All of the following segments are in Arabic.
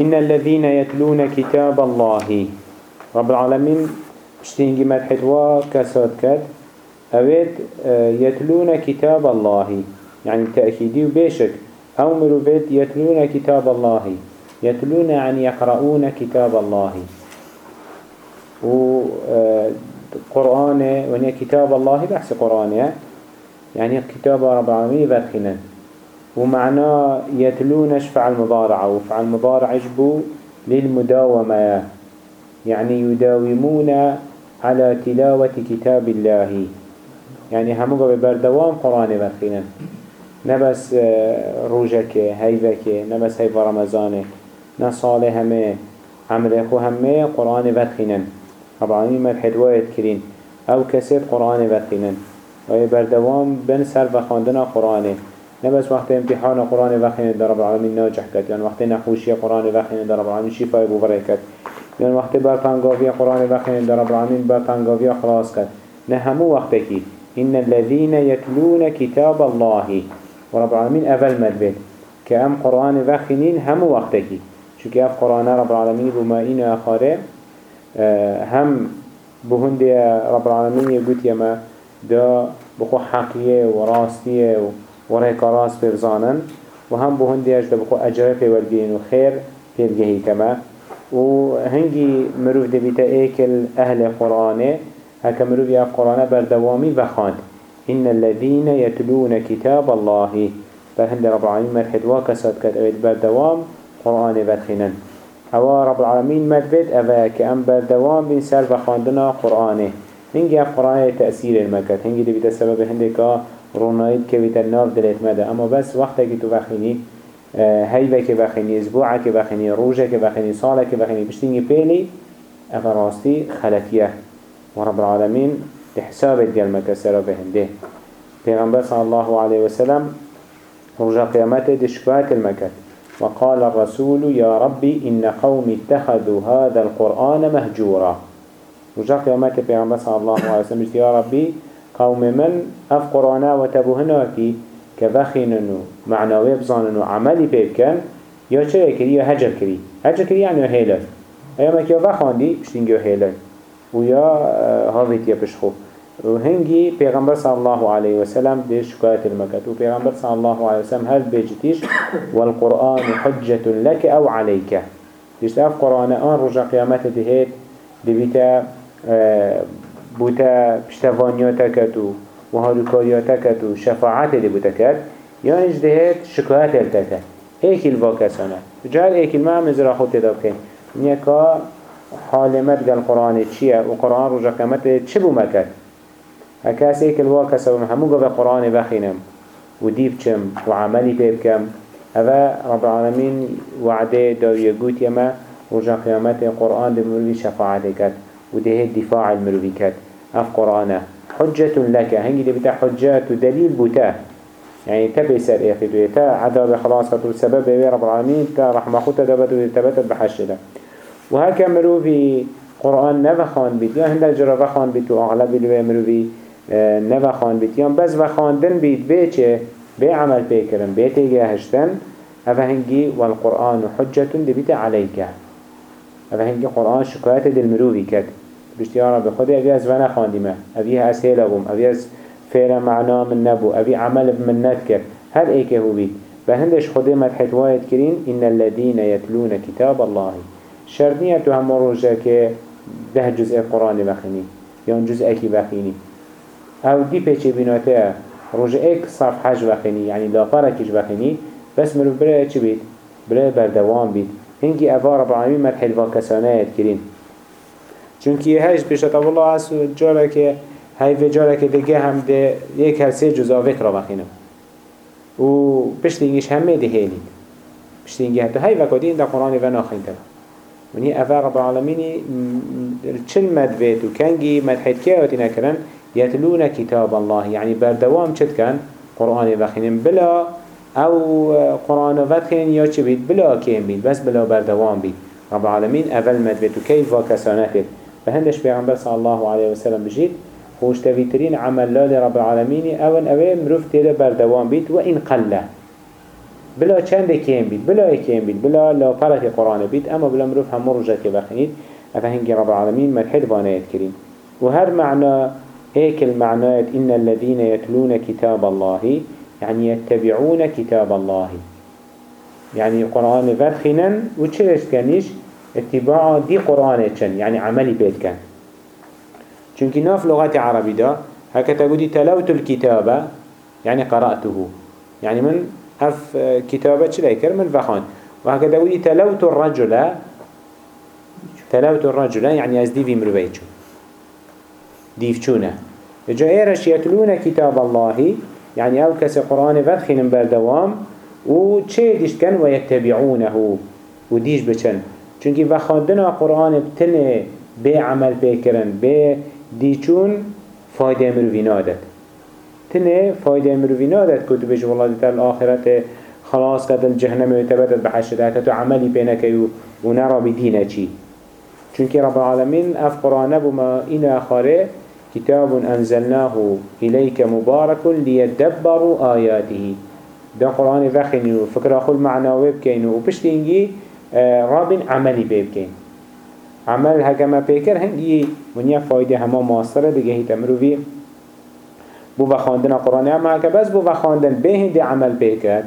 إن الذين يتلون كتاب الله رب العالمين اشتينجي مدحتوا كساد كد أويد آه، يتلون كتاب الله. يعني تأكيدي وبيشك أو مروفيد يتلون كتاب الله. يتلون يعني يقرؤون كتاب الله. و آه، قرآن ونيا كتاب الله بحث قرآن يعني كتاب رب العالمين بدخنا ومعنى يتلونش فعل مضارعة وفعل مضارع يجبو للمداومة. يعني يداومون على تلاوة كتاب الله. يعني هموغا ببردوام قرآن بدخنا نبس آه، روجك هيفك نبس هيف رمضان نصالح همه. عمله همه قرآن رب العالمين مدحد وايد كرين أو كسيد قرآن بدخنن و بردوام بن سر وخاندنا قرآنه. نه بس وقت امتحان قرآن وخینه در رب العالمین ناجح کرد. یعنی وقت نخوشی قرآن وخینه در رب العالمین شفای بوره کرد. یعنی وقت برپنگاوی قرآن وخینه در رب العالمین برپنگاوی خلاص کرد. نه همو وقت کی إن الذين يتلون كتاب الله. ورب العالمين أول مدبت كأم قرآن وخنين هم وقتكي شو كأف قرآن رب العالمين بما إن آخره آه، هم بهندي رب العالمين يقول يما دا بخو حقية وراستية ورهيك راس برزانن وهم بهندي أجد بخو أجره في والجين وخير في الجهي كما وهنجي مروف دبيتا ايكل أهل قرآن هكا مروف يا قرآن بردوامي وخاند إن الذين يتلون كتاب الله فهند رب العالمين مرحد واكسات كد بردوام قرآن بدخنن أو رب العالمين مدبت که ام بردوام بین سر و خواندنا قرآنه هنگی قرآن تأثیر المکت هنگی دی بیت سبب هنده که بیت الناف دلت مده. اما بس که بخینی روژه که بخینی ساله که بخینی بشتینگی پیلی اوه راستی خلطیه. و رب العالمين تحساب الجلمة سر بهنده پیغمبر صلى الله عليه وسلم رجع قيامته دشكوات المكت وقال الرسول يا ربي إن قوم اتخذوا هذا القرآن مهجورا. رجع قيامته صلى الله عليه وسلم يا ربي قوم من أف قرآنا وتبوهناكي كبخيننو معنوي بزاننو عملي بيبكن يا چه كري يا هجر كري هجر كري يعني هيلر ايما كيو بخاندي بشتنجو هيلر ويا هاويت يا بشخو وهنجي پیغمبر صلى الله عليه وسلم دي شكاية المكت وبيغمبر صلى الله عليه وسلم هل بيجتيش والقرآن حجة لك أو عليك. ديش اف قرآن آن رجع قيامت دهيت دي بيتا آه، بوتا پشتوانياتكت وهالوكارياتكت وشفاعات اللي بوتكت يا انج دهيت شكاية التكت هيك الواكسانة جهل هيك الماء مزرا خود تدابكين نيكا حالمت قال قرآن چيه وقرآن رجع قيامت چه بو مكت هكاس ايك الواكس ومهمو قبل قرآن بخينم وديب چم وعملي بيبكم هذا رب العالمين وعده دو يقوت يما رجع قيامت القرآن بمروي شفاعة كت وده الدفاع المروي كت أف قرآن حجة لك. هنجي دي بتا حجات ودليل بتا يعني تبي سر أخي تا عذاب خلاص كتو سبب رب العالمين تا رحمة خود تدبت وتبتت بحشده وهكا مروي قرآن نفخان بيت يا هندل جرى فخان بيت وأغلب اللي مروي آه، نفخان بيت يا بس فخاندن بيت بيچه بعمل بيكرن بيتيجي هشتن. أفهنجي والقرآن حجة دبيت عليك أفهنجي قرآن شكاية دل كد بشت يا رب خدي أبي أزوانا خاندمة أبي أسهلهم أبي أز فعل معنا من نبو أبي عمل من نذكر هل إيك هو بيت بهندش خدي مدحت وايد كرين إن الذين يتلون كتاب الله. شرطية هم که ده جزء قرآن بخيني يان جزء اكي بخيني أو دي پیچه بیناته روژه ایک صفحهش بخینی یعنی لاپرکش بخینی بس مرو برای چی بید؟ برای بردوام بید. هنگی اوه رب العالمین مرحل و کسانه اید کرین. چونکه یه هش پیشت والله هست جاره که هی جاره که دیگه هم ده یک هر سه جزا را بخینم و پشتینگیش همه ده هیلید. پشتینگی حتی هی وکادی این در قرآن و ناخینده. ونی اوه رب العالمین چل مدوید و کنگی مدحید که آتی نکرن؟ يتلون كتاب الله. يعني بردوام چد كان قرآن وخينين بلا أو قرآن وخين يا چه بيت بلا كيم بيت بس بلا بردوام بيت رب العالمين اول مدبت وكيف وكسانته فهندش بيغمبر صلى الله عليه وسلم بجيت خوش تفيترين عمل لا لرب العالمين اول اوه مروف تيدا بردوام بيت وإن قل بلا چند کیم بید؟ بلا کیم بید. بلا لا پرک قرآن بید اما بلا مروف هم رجا که بخنید افهنگی رب العالمین ملحد وانایت کریم. و هر معنى هيك المعنى إن الذين يتلون كتاب الله يعني يتبعون كتاب الله. يعني قرآن فرخنا وچلش كانيش اتباع دي قرآن چن يعني عملي بيت كان. چونك ناف لغة عربي دا هكذا قولي تلوت الكتابة يعني قرأته. يعني من اف كتابة چلي من فخان. وهكذا قولي تلوت الرجل تلوت الرجل يعني ازدي في مروبيتشو ديف چونه. جا ايرش يتلون كتاب الله يعني أو كسي قرآن فتخين بردوام و چه ديش كن ويتبعونه. و ديش بچن. چونكي وخاندنا قرآن بتنه بي عمل بكرن بي ديچون فايدة مروفي نادت تنه فايدة مروفي نادت كتبش والله ديتا الآخرة خلاص كده الجهنم يتبدد بحشدات تو عملي بينك ونرى بدينه چي چونكي رب العالمين اف قرآن بما إنا خاره كتاب أنزلناه إليك مبارك ليدبروا آياته ده قرآن فخني وفكرة خل معنى بكين وبشت آه، راب عملي بكين عمل هكما بيكر هنجي ونيا فايدة هما ماسترة دقه تمرو في بو بخاندنا قرآن اما هكا بس بو بخاندن بهند عمل بيكر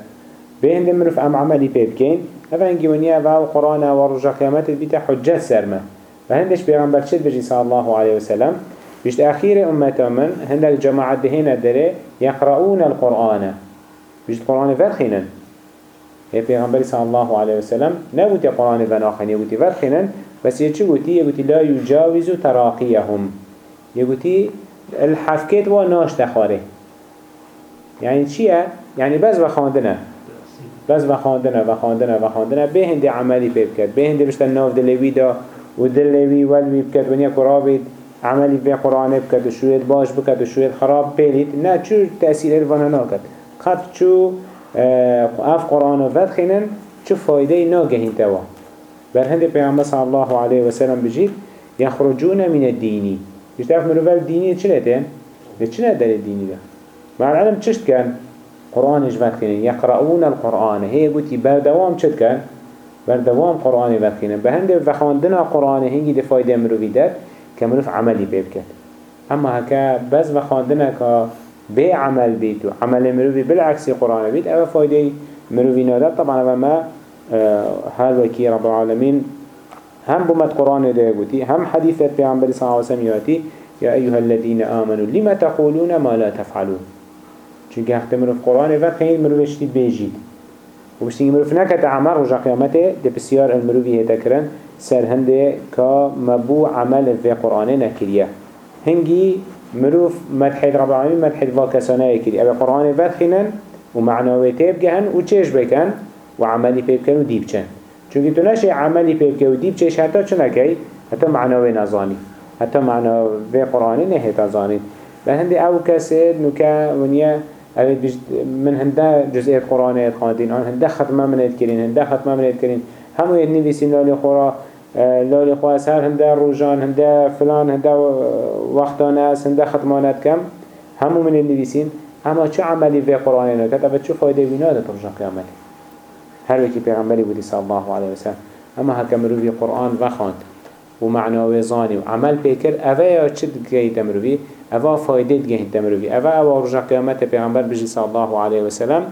بهند مروف ام عملي بكين هذا هنجي ونيا فاو قرآن ورجع قيامات البيتا حجة سرمه. فهندش بيغمبر شد بجي صلى الله عليه وسلم بيشت أخير أمتا من هندك جماعة دهنا دره يقرؤون القرآن. بيشت القرآن فرخنا هي پیغمبر صلى الله عليه وسلم نبوتي قرآن فناخن يبوتي فرخنا بس يچه بوتي يبوتي لا يجاوز تراقيهم يبوتي الحفكت وناش تخاره يعني چيه؟ يعني بس بخاندنه بس بخاندنه بخاندنه بخاندنه به هندي عملي بيبكت به هندي بشتن ناف دلوي دا ودلوي والوي بكت ونيا كرابيت عملی به قرآن بکد و شوید باش بکد و شوید خراب پیلید نه چو تأثیر الوانه ناکد خط چو آف قرآن و ود خینن چو فایده ناگهین توا بر هند پیغمبر صلی الله علیه و سلم بجید یخرجون من الدینی اف مروفل دینی چه نتین؟ چه نداره دینی ده؟ مع العلم چشت کن؟ قرآنش ود خینن یقرؤون القرآن هی گوتی بردوام چت کن؟ بردوام قرآن ود خینن به هند وخاندنا قرآن هنگی ده فایده مروفی داد كمروف عملي بيبكت اما هكا بس بخاندنا كا بي عمل بيت عمل مروفي بالعكس قرآن بيت أو فايدة مروفي نادر. طبعا ما هذا وكي رب العالمين هم بمت قرآن ده يقولي هم حديثة بيعنبري صلى الله عليه وسلم يأتي يا أيها الذين آمنوا لما تقولون ما لا تفعلون؟ چونك هخت مروف قرآن فات خيل مروف اشتید بيجيد وبشتين مروف نكت عمر رجع قيامته ده بسيار المروفي هتكرن سر هنده مبو عمل في قرآن نكريه هنگي مروف مدحيد رب العالمين مدحيد واكسانه يكري أبي قرآن بدخنن ومعنوه تبقهن وچيش بكن وعملي بيبكن وديبچن چونكي تو نشي عملي بيبكن وديبچش حتى چنكي حتى معنوه نظاني حتى معنوه في قرآن نهي تظاني لهندي أو كسر نكا ونيا من هنده جزئية قرآن يتخاندين هنده ختمه من يتكرين هنده ختمه من يتكرين همو يدني بيسين لالي خورا. لالی خواه سر هنده روژان هنده فلان هنده وقتانه است هنده ختمانت کم. همو من نویسین. اما چه عملی به قرآن نکرد اما چه فایده بیناده رجا قیامت هر وکی پیغمبری بودی صلی الله علیه وسلم اما هکم روی قرآن وخاند و معناوی زانی و عمل پیکر. اوه یا چه دگهی تمروی؟ اوه فایده دگهی تمروی. اوه اوه رجا قیامت پیغمبر بجی صلی الله علیه وسلم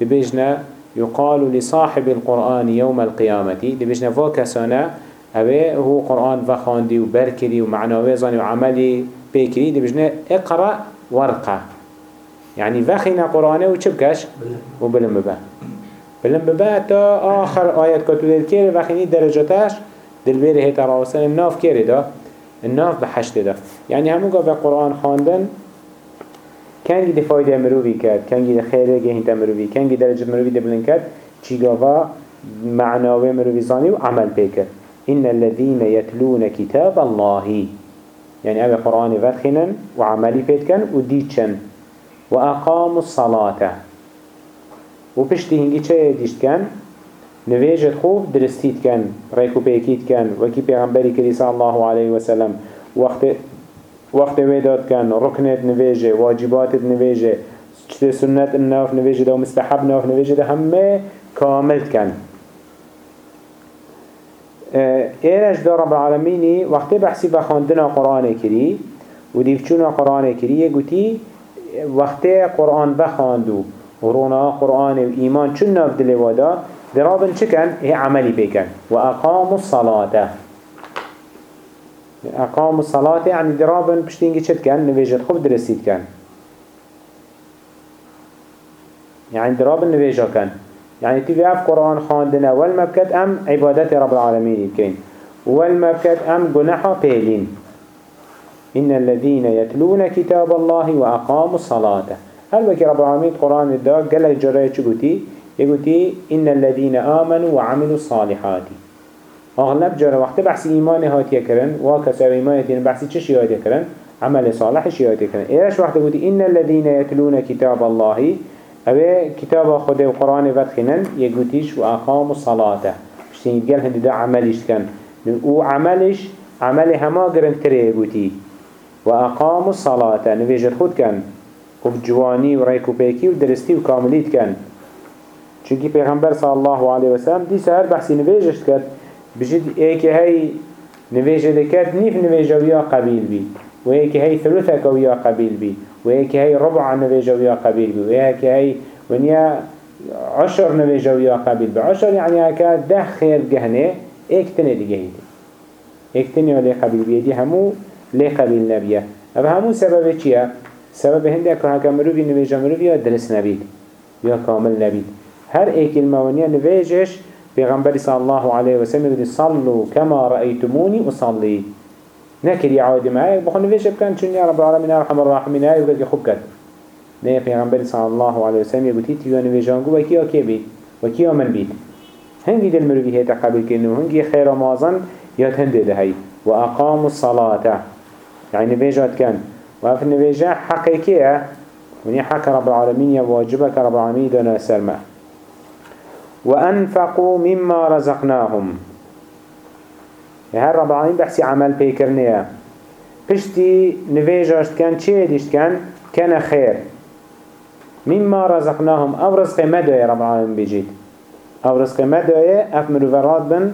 دبیجنا يقال لصاحب القرآن يوم القيامة دبيجنا فاكسانا اوه هو قرآن و خاندی و برکری و معناوی زانی و عملی پیکری دی بجنه اقرأ ورقه. يعني وخينا قرآنه و چه بكش و بلن ببا بلن ببا تا آخر آيات كتو دل كيري وخيني درجاتش دل بيري هيتا راوسن الناف كيري دا؟ الناف بحشت دا يعني همو قا قرآن خاندن كان جدي فايدة مروفي كاد كان جدي خيري جهنتا مروفي كان جدي مروفي دبلن كاد چي قاوا معناوي مروفي زاني و عمل بيكر إن الذين يتلون كتاب الله يعني أبي قرآن فتخنا وعملي فيتكن وديتشن وأقاموا الصلاة وبشتي هنجي چه ديشت كان نواجد خوب درستيت كان ريكو بيكيت كان وكي پیغمبري كري الله عليه وسلم وقت وقت ويدات كان ركنت نواجه واجبات نواجه سنة الناف نواجه ده ومستحب ناف نواجه ده همه كامل ایرش دار رب العالمینی وقتی بحثی بخاندن قرآن کری و دیفچون قرآن کری گوتی وقتی قرآن بخاندو و رونا قرآن و ایمان چون ناف دلوادا درابن چکن ای عملی بکن و اقام الصلاة. اقام الصلاه یعنی درابن پشتینگی چد کن؟ نویجت خوب درستید کن. یعنی درابن نویجا کن. يعني تبي أف قرآن خاندنا والمبكت أم عبادات رب العالمين. كين والمبكت أم جناحا بيلين إن الذين يتلون كتاب الله وأقاموا الصلاة. هل وكي رب العالمين قرآن الدا قال الجراية چگوتي يقولي إن الذين آمنوا وعملوا الصالحات. أغلب جرى وقت بحث إيمان هاتي كرن وكسر إيمان هاتي بحث چش هاتي كرن عمل صالح هاتي كرن إيش وقت قلت إن الذين يتلون كتاب الله أبي كتاب خدا القرآن فتخنن يقوليش وأقاموا الصلاة بشتين قال هندي دا عملش كان وعملش عمل هما قرن تري يقولي وأقاموا الصلاة نفيجر خود كان وبجواني وريكو بيكي ودرستي وكامليت كان چونكي پیغمبر صلى الله عليه وسلم دي سهر بحثي نفيجشت كد بجد ايكي هاي نفيجه دكات نيف نفيجه ويا قبيل بي ويكي هاي ثلثك ويا قبيل ويكي هاي ربع نفيجه ويا قبيل بي ويكي هاي ونيا عشر نفيجه ويا قبيل بي عشر يعني هكا ده خير جهنه ايك تنه دي جهيد ايك تنه بي دي همو لي قبيل نبيه اما همو سبب چيه سبب هنده که هکا مروفی نویجا مروفی یا درست نبید یا کامل نبید. هر ایک الموانیه نویجش پیغمبر صلی الله علیه و سلم يقول صلوا كما رأيتموني أصلي نكري عادي معي بخون نویج بكن چون يا رب العالمين ارحم الراحمين. هاي وقال خوب كد نه پیغمبر صلی الله علیه و سلم يقول تيتي يا نویجانگو وكي أوكي بيت؟ وكي من بيت هنگی دل مروفی هيتا قبل کنو هنگی خیر مازن یاد هنده ده هی و اقام الصلاة. يعني نویجات كان. وف نویجه حقیقیه ونی حق رب العالمين واجبك رب العالمين دانا سرمه وأنفقوا مما رزقناهم. هر رب العالمين بحثي عمل بيكرنيه پشتی نویجاشت کن چه دیشت کن؟ کن خیر. مما رزقناهم. أو رزق مدوی رب العالمين بجید أو رزق مدوی اف مروفرات بن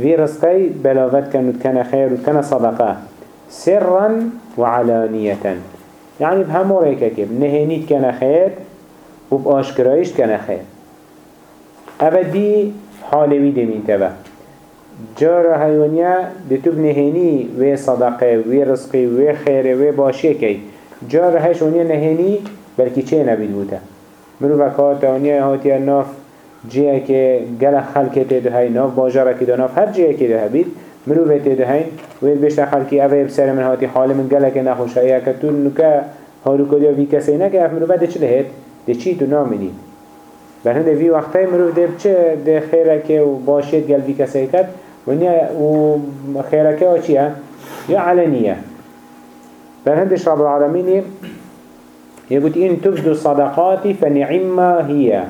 في رزقي بلاغت كان كان خير وكان صدقه. سرا وعلانية يعني بهم ريكا كيب نهينيت كان خير وبأشكرايش كان خير أبدي حالوي دمين تبا جار حیوانیا دیتوب تو بنهینی وی صدقه وی رزقی وی خیره وی باشی که جار حیوانیه نهینی بلکی چه نبید بوده مرو وکات هاتی هاتیه ناف جیه که گل خلکه تیده های ناف باجاره که ناف هر جیه که ده بید مرو به تیده های وی بشت خلکی اوه بسر من هاتی حال من گله که نخوش ایه که تو نکه هارو کدیا وی کسی نکه اف مرو بعد چه لهت ده چی تو نامینید بر هنده وی وقتای مروف ده چه ده خیره که و باشید گل وی کسی کد و خیره که ها چیه؟ یا علنیه بر هندش رب العالمين يقول إن تبدو صدقاتي فنعما هي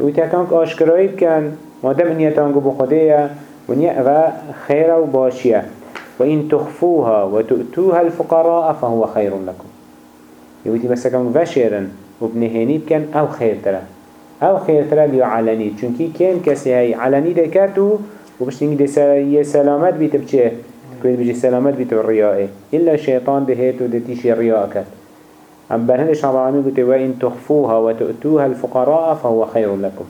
يقول تاكانك آشكرائي بكن مادام إن يتانقو بخديه ونيا أغا خير وباشية وإن تخفوها وتؤتوها الفقراء فهو خير لكم يقولي بس كم فشيرا وبنهيني بكن أو خير ترى أو خير ترى ليو علني چونكي كان كسي هاي علني دكاتو وبش نيجي دي سلامات بيت بچه كل بيجي سلامات بيت الرياء إلا الشيطان دهيتو دتيش الرياء كت أم برهنش رب العالمين قلت وإن تخفوها وتؤتوها الفقراء فهو خير لكم.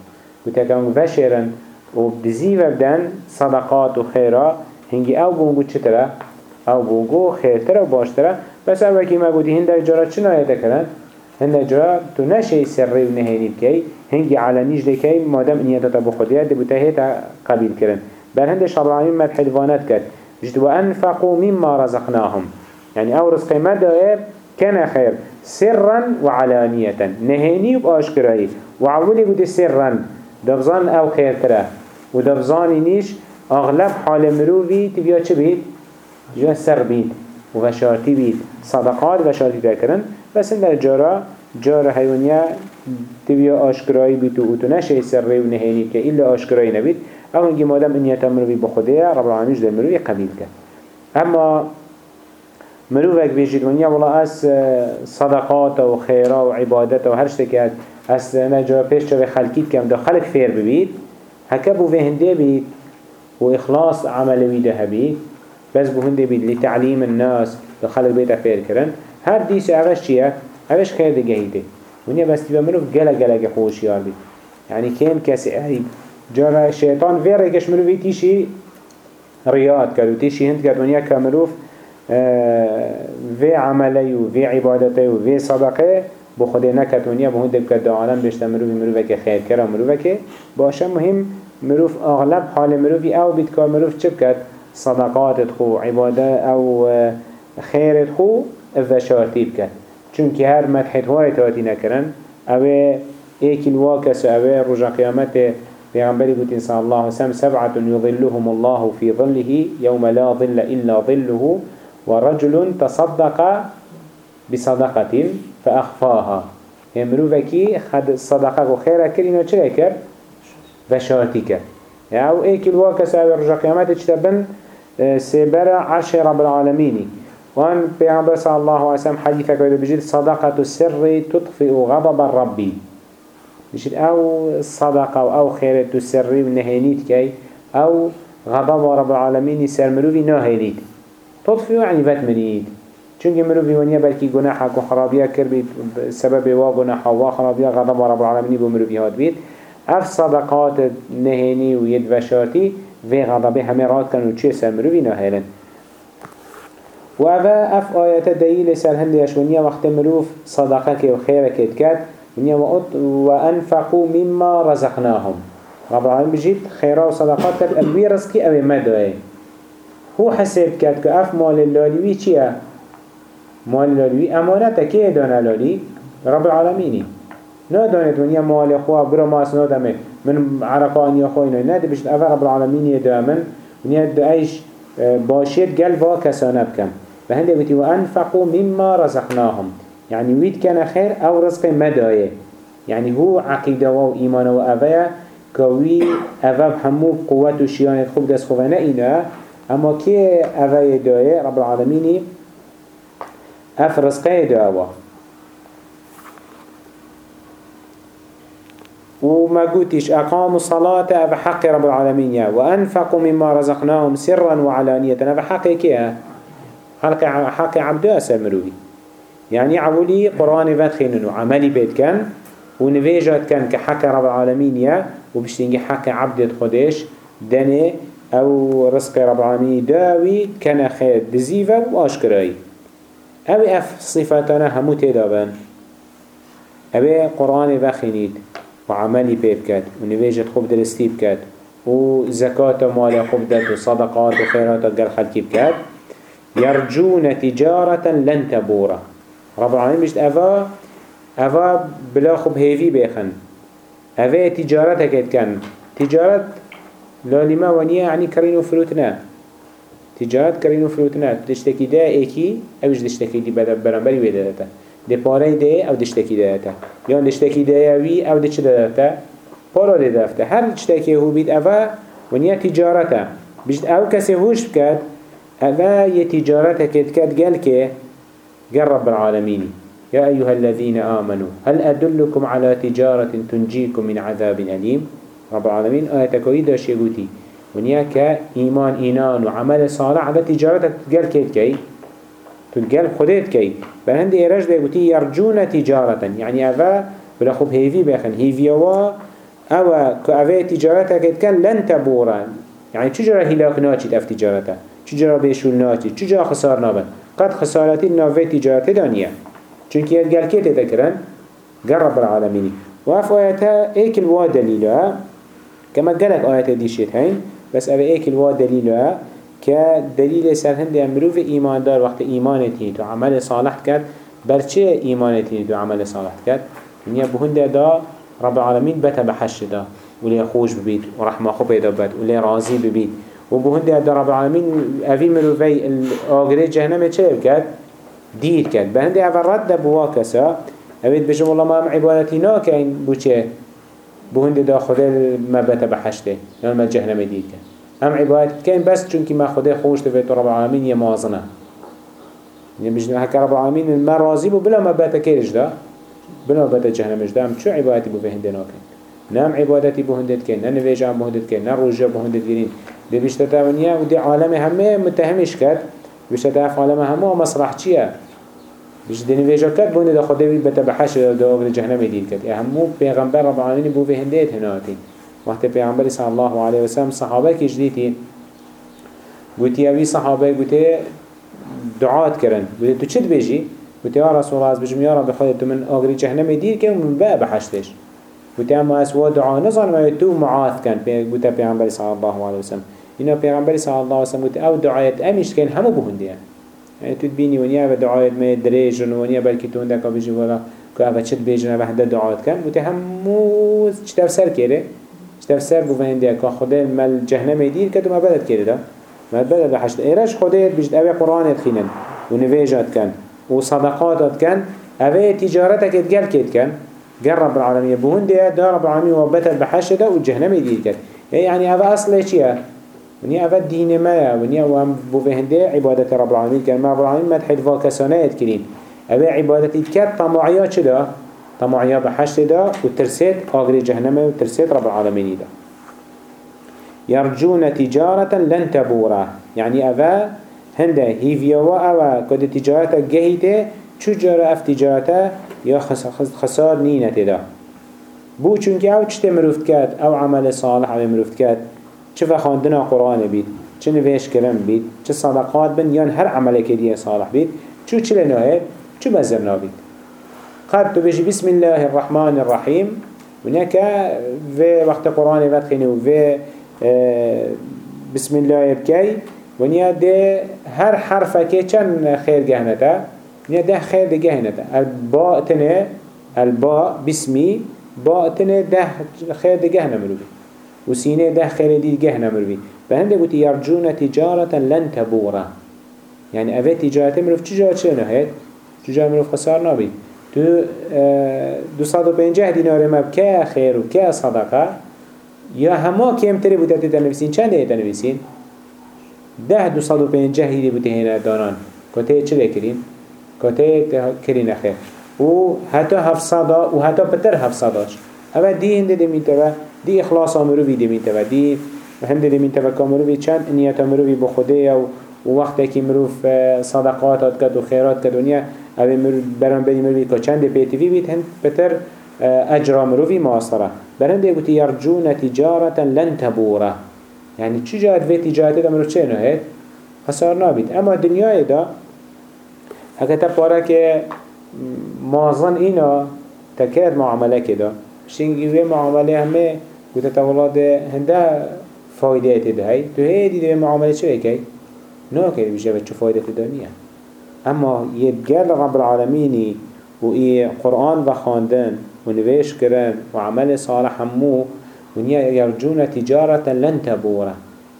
قلت كم فشيرا و بزيوه بدن صدقات و خيرا هنگي أو بونگو چتره أو بونگو خيرتره و باشتره بس أو وكي ما قودي هنده جارا چنا يده کرن هنده جارا تو نشه سري و نهيني بكي هنگي علنيش دكي مادام انياتا تبو خوديه دبوتا هيتا قبيل کرن بل هنده شرع العالمين مد حدوانات كد جد وأنفقوا مما رزقناهم. يعني أو رزق مدى كان خير سرا وعلانية نهيني وباشكرائي وعولي قد سرا دبزان أو خير تره و دبزانی نیش اغلب حال مروفی تبیا چه بید؟ جا سر بید. و وشارتی بید. صدقات وشارتی تکرن بس در جارا جارا حیوانیا تبیا آشکرایی بید و تو نشه سر و نهینی که ایلا آشکرایی نبید أو انگی مادم انیت مروفی بخوده رب العالمینش در مروفی قبیل کرد أما مروفك بيجي ونيا والله أس صدقات و خيرا و عبادت و هر شتكات از نجا پیش چه خلقیت کم. دا خلق فیر ببید هکا بو هنده بید و إخلاص عمل ویده هبید بس بو هنده بید لتعلیم الناس. دا خلق بیده فیر کرن. هر دیس اوش چیه؟ اوش خیر دیگه هیده ونیا بس تیبا منو گله گله خوشیار بید يعني كين كسي اهي جرى الشيطان فيرا كش مروفي تيشي رياض كدو تيشي هند كد ونيا كمروف في عملي وفي عبادتي وفي صدقه بو خده نكت ونيا بو هند بكد عالم بيشتا مروفي مروفي كخير كرا مروفي باشا مهم مروف اغلب حال مروفي أو بيت كار مروف چه بكت صدقات خو عبادة أو خير خو. افشارتي بكت چونك هر مدحت هواي تواتي نكرن اوه ايك الواكس اوه رجا قيامته پیغمبری گوتین صلی الله عليه وسلم سبعة يظلهم الله في ظله يوم لا ظل إلا ظله ورجل تصدق بصدقة فأخفاها امروفكي خد صدقه وخيره كرينا چرا كر وشارتي كر أو ايك الواكس أو رجا قيامته چتبن سبر عرش رب العالمين وأن پیغمبر صلی الله عليه وسلم حديثة كده بجد صدقة السر تطفئ غضب الرب بشید أو صدقه أو و سری و نهینید أو غضب رب العالمین سر مروفی نهینید تطفی و عنی وقت منید چونکه مروفی ونیا بلکی گناح و خرابیه کر بید سبب وا خرابیه غضب رب العالمین بو هاد بید أف صدقات نهینی و ید وشاتی و غضب همه راد کن و چه سر مروفی نهینند و اف آیت دلیل سر هندی اشونیه وقت مروف صدقه که و خیره که کرد ونيا وأنفقوا مما رزقناهم. رب العالمين بجيت خيرا وصدقات أبوي رزقي أبي مدوي هو حسب كات كأف مال اللاليوي چيا؟ مال اللاليوي أمانة كي دانا لالي رب العالمين. نا دانت ونيا مال أخوة برا ما أسنا دمي من عرقان يا خوينا نا دي أفا رب العالمين يدامن ونيا دعيش باشيت قلب وكسانا بكم. فهندي بتي وأنفقوا مما رزقناهم. يعني ويد كان خير أو رزق مداية يعني هو عقيدة و إيمان و أفايا كوي أفا بحمو قوة وشيانة خوب دست خوفنا أما كي أفايا داية رب العالمين أف رزقه داوا. وما قلتش أقاموا الصلاة أف حق رب العالمين. وأنفقوا مما رزقناهم سرا وعلانية أف حق كيها حق عبد أسر مروي يعني عولي قرآن فات خينن وعملي بيت كان ونفيجات كان كحكى رب العالمين يا وبشتنجي حكى عبد خدش دني أو رزق رب العالمين داوي كان خير دزيفا واشكراي أو اف صفاتنا همو تدابن أو قرآن وخينيد وعملي بيت كات ونفيجات خوب درستي بكات وزكاة مال خوب دات وصدقات وخيرات قال خلقي بكات يرجون تجارة لن تبورا. رب العالمين بيشت أفا أفا بلا خب هيفي بيخن. أفا تجارت هكت كان تجارت لالما ونيا يعني كرينو فلوتنا. تجارت كرينو فلوتنا. دشتكي دا ايكي اوش دشتكي دي بدا برنبري ويدادتا دي پاره ده أو دشتكي دادتا دشتكي دا يوي أو دش دادتا پارا ده دافتا. هر دشتكي هو بيت أفا ونيا تجارتا بيشت أو كسي هوش بكات أفا يتجارت هكت كات قال كي؟ قال رب العالمين يا أيها الذين آمنوا هل أدلكم على تجارة تنجيكم من عذاب أليم؟ رب العالمين آية كوي داش يقولي ونياك إيمان إينان وعمل صالح على تجارة تقال كيت كي؟ تقال خديت كي. بهند إيراج ده يرجون تجارة. يعني أفا بلا خب هيفي بيخن. هيفي وا أو كأفا تجارتك كان لن تبورا. يعني تجارة هلاك ناتي تف تجارته تجارة بيشول ناتي تجارة خسار نابن؟ قد خسارتي نافي تجارت دانية چونك يد قال كيت ذكرن قال رب العالمين وف آياتها ايك الوا دليلها كما قالك آياتها دي شيت هين بس أبا ايك الوا دليلها كدليل سرهند امرو في ايمان دار وقت ايمانتي تو عمل صالح كد برچه ايمانتي تو عمل صالح كد ونيا بهند دا رب العالمين بتا بحش دا. ولي خوش ببيت ورحمة خو بيدا بيت ولي راضي ببيت وبهندي عند رب العالمين أفي مروفي الآجري جهنم چه بكت دير كت بهندي أفر رد بواكسا أبيت بجم الله ما عبادتي ناكين بوچه بهندي دا خده ما بتا بحشته يعني ما جهنم دير كت هم عبادت كين بس چونكي ما خده خوش تفيت رب العالمين يمازنه يعني بجن هكا رب العالمين ما راضي بلا ما بتا كيرش دا. بنا بتا جهنمش دام شو عبادتي بو فهند ناكن نام عبادتي بو هندت نه نواجه بو هندت كن نه روجة بو هندت گرين دي بيشتتا ونيا ودي عالم همه متهمش كد بيشتتا عالم همه مسرح چيه بيش دي نواجه كد بو هندت خده بيت بتا بحش دا اغل جهنم ديد كد همو پیغمبر رب العالمين بو فهندت هناتين وقت پیغمبر صلى الله عليه وسلم صحابه كجديتين قلت يا صحابه قلت دعات كرن قلت تو چد بيجي قلت يا رسول الله بجم يا رب خودت من آغري جهنم دير كن ومن بقى بحشتش قلت اما اسوا دعا نظر ما تو معاذ كان قلت پیغمبر صلى الله عليه وسلم اینا پیغمبر صلى الله عليه وسلم قلت آو دعایت امیش کن همو بهندیه يعني تبيني ونيا بدعاية ما دريجن ونيا بلكي تون دكا بيجي ولا كأفا شد بيجن أفا هدا دعاية كان وتهمو شتاف سر كيري شتاف سر بوفين ديا كا خدا مال جهنم كدو ما بدت كيري دا؟ ما بدت بحشت إيراش خدا بيجد أبي قرآن يدخينن ونفيجات كان وصدقات كان أبي تجارتك تقل كيت كان قال رب العالمين بوهن ديا دا رب العالمين وبتت بحشت دا وجهنم يدير كان يعني أبا أصل چيه ونیا اول دین ما ونیا و هم بو فهنده عبادت رب العالمین کن ما رب العالمین مدحید و کسانه کرین اوه عبادت اید کرد طماعیا چه دا؟ طماعیا به حشت دا و ترسید آگری جهنمه و ترسید رب العالمینی دا. يرجون تجارة لن تبورا. يعني أفا هنده هيفيا وأوا كده تجارة جهيته چو جارة اف تجارة يا خسار نينة دا. بو چونك أو چت مروفت كات أو عمل صالح أو مروفت كات چه فخاندنا قرآن بید چه نویش کرم بید چه صدقات بن یان هر عمل که دیه صالح بید چو چه لنوه چو بزرنا بید. قد تو بيجي بسم الله الرحمن الرحيم ونك في وقت قرآن فتخيني وفي بسم الله يبكي ونيا ده هر حرف كي چن خير جهنتا ونيا ده خير جهنتا الباء تنه الباء بسمي باء تنه ده خير جهنم روبي وسينه ده خير دي جه نمروي فهنده قلت يرجون تجارة لن تبورا. يعني أفه تجارة مروف تجارة شنو هيد تجارة مروف خسار نابي تو دو صد و پنجه دینار ما که خیر و که صدقه؟ یا همه کمتری بوده تو تنویسین؟ چند ده تنویسین؟ ده دو صد و پنجه هیدی بوده هینه دانان. کته چه کرین؟ کته کرین خیر و حتی هفت صدا و حتی پتر هفت صداش اول دی هنده دمین تبا دی اخلاص مروی دمین تبا دی هنده که مروی چند نیت مروی بخوده و وقتی که مروف صدقات کد و خیرات کد و نیا اوه بران بری مروی که چند پیتوی بید هند پتر اجرا مروی معاصره بران دی گوتی یرجون تجارتا لن تبوره يعني چی جاید وی تجارتی دا مروف چه نهید؟ خسار نابید اما دنیای دا هکتا پاره که مازن اینا تکرد معامله که دا شنگی وی معامله همه گوته تولاد هنده فایده تده هی تو هی دیده معامله چه کی؟ نه که بیشه و چه فایده تده نیه اما یه بگرد رب العالمینی و ای قرآن و خواندن و نویش کرن و عمل صالح همو و نیا یرجون تجارتا لن تبوره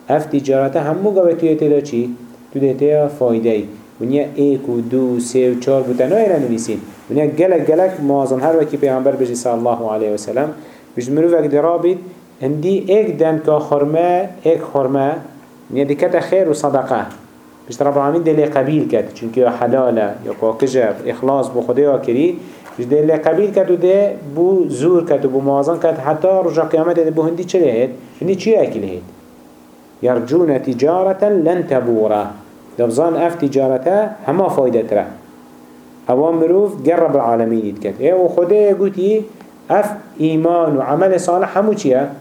اف تجارتا همو گوه توی تده چی؟ تو ده فایده ای ونیا ایک و دو سه و چار بوده. نه ایران نویسین ونیا گلک گلک مازن هر وکی پیغمبر بجی صلی الله علیه وسلم. بجی مروف اک درابید هندی ایک دن که خرمه ایک خرمه. ونیا دکت خیر و صدقه. بجی رب العالمین دلی قبیل کد. چونکه یا حلاله یا پاکجه اخلاص بو خدا کری بجی دلی قبیل کد و ده بو زور کد و بو مازن کد. حتی رجا قیامت ده بو هندی چه لهید؟ هندی چی اکی لهید؟ يرجون تجارة لن تبورا دبزان اف تجارته هما فايدة تره هوا مروف قرب العالمين يتكت إيه وخده يقولي اف ايمان وعمل صالح همو چيه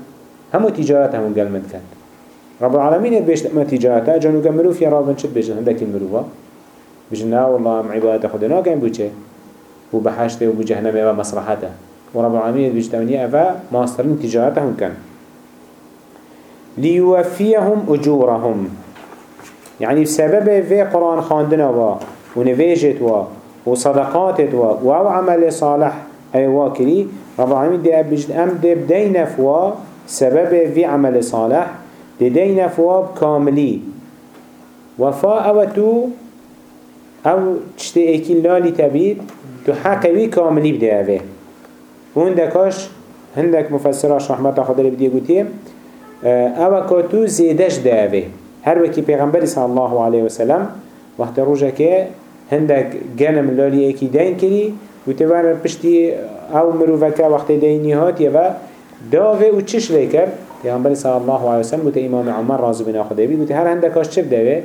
همو تجارته همو قلمت كت رب العالمين يبيش ما تجارته جانو قم مروف يا رب شد بيجن هندك المروفة بيجن نا والله ام عبادة خدنا قم بوچه بو بحشته وبو جهنم ومصرحته ورب العالمين يبيش تمنيه افا ماسترين تجارته هم كان ليوفيهم أجورهم. يعني بسبب في قرآن خاندنا و ونفيجت و وصدقات و و عمل صالح. أي واكري رب العالمين دي أبجد أم دي بدين فوا سبب في عمل صالح. دي دين فوا كاملي وفا أو تو أو تشتي ايكي لالي تبيد تو حكوي كاملي بدي أبي وهندكاش هندك مفسراش رحمة خضر بدي قوتيم أو كتو زيدش دي هر وكي پیغمبر صلى الله عليه وسلم وقت روجه که هندك جنم لالی اکی دین کری وتبان بشتي أو مروفكا وقت ديني هات يبا داوه و چش ليكر پیغمبر صلى الله عليه وسلم بوده امام عمر رازو بنا خده بي بوده هر هنده كاش چه بدوه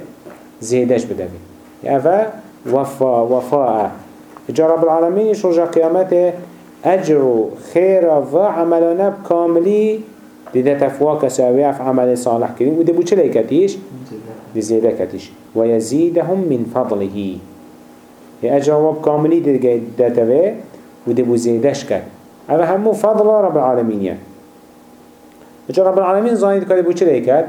زيدش بدوه يعني وفا وفاء جا رب العالمين شرجا قيامته أجر خير وعملنا كاملي دیده تفوا کساوی اف عمل صالح کریم و دبو چه کتیش؟ دزیده کتیش ويزيدهم من فضله هي أجواب كاملي دیده تفه و دبو زیدش کت اوه همو فضل رب العالمين يعني اجا رب العالمين زانید که دبو چه کت؟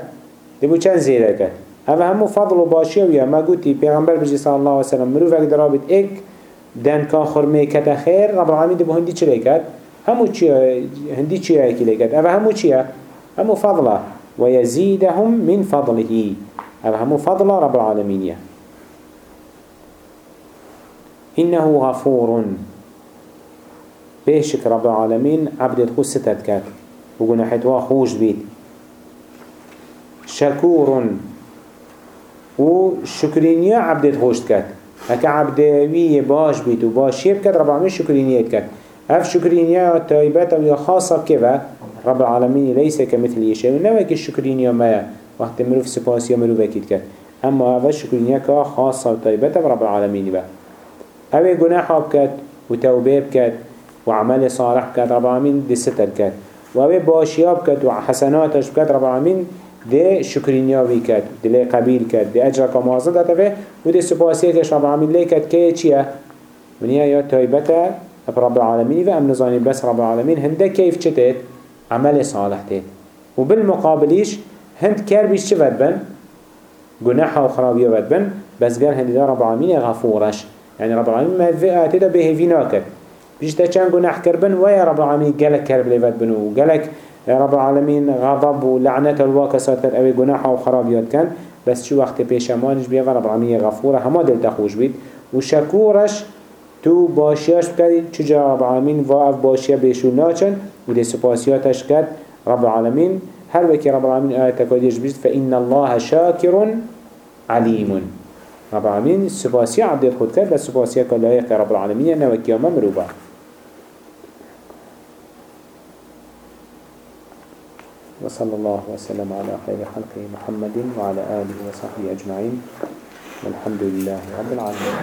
دبو چند زیده کت اوه همو فضل و باشیه ویا ما گوتی پیغمبر بجی صلی الله علیه وسلم مروف اگه درابط ایک دن کا خرمه کت خیر رب العالمين دبو هندی چه کت؟ همو چیه هندی چیه اکی لگد؟ اوه همو چیه همو فضله. ويزيدهم من فضله. اوه همو فضل رب العالمين إنه غفور بيشك رب العالمين عبد خو ستت كات وقلنا حتوا خوش بيت شكور وشكرينيا عبد خوش كات هكا عبد ويه باش بيت وباش يبكت رب العالمين شكرينيا كات أف شكرينيا تايبات أو خاصة كيفا رب العالمين ليس كمثل شيء. ونوك الشكرينيا ما وقت مروف سپاسيا مروف أكيد كات أما أف شكرينيا كا خاصة وتايبات رب العالمين با. اوه گناح بكت وتوبه بكت وعمل صالح بكت رب العالمين دي ستر كت واوه باشيا بكت وحسناتش بكت رب العالمين دي شكرينيا بكت دي لي قبيل كت دي ومعظم داتفه ودي سپاسيا كش رب العالمين. ليكت كي چية؟ ونيا يا تايبتا رب العالمين و ام نظاني بس رب العالمين هنده كيف چتت عمل صالح تت وبالمقابليش هند كار بيش چه بن؟ گناحه و خرابيه بن. بس قال هند رب العالمين غفورش. يعني رب العالمين ما فئات ده به فيناكر بيش ده چند گناح كربن ويا رب العالمين قالك كرب لفت بن وقالك رب العالمين غضب ولعنة الواكسات كان اوي گناحه و خرابيات كان بس شو وقت پیشمانش بیا رب العالمين غفوره هما دل تخوش بید. و شکورش تو باشیاش بکردی. چجا رب العالمین و اف باشیا بیشون ناچن. و دی سپاسیاتش کرد رب العالمین. هر وكي رب العالمين آية تكاديش بجد فإن الله شاكر عليم رب العالمين سباسية عبد الخود كرد سباسية كلايق رب العالمين أنه وكي مروبا. وصلى الله وسلم على خير خلقه محمد وعلى آله وصحبه أجمعين والحمد لله رب العالمين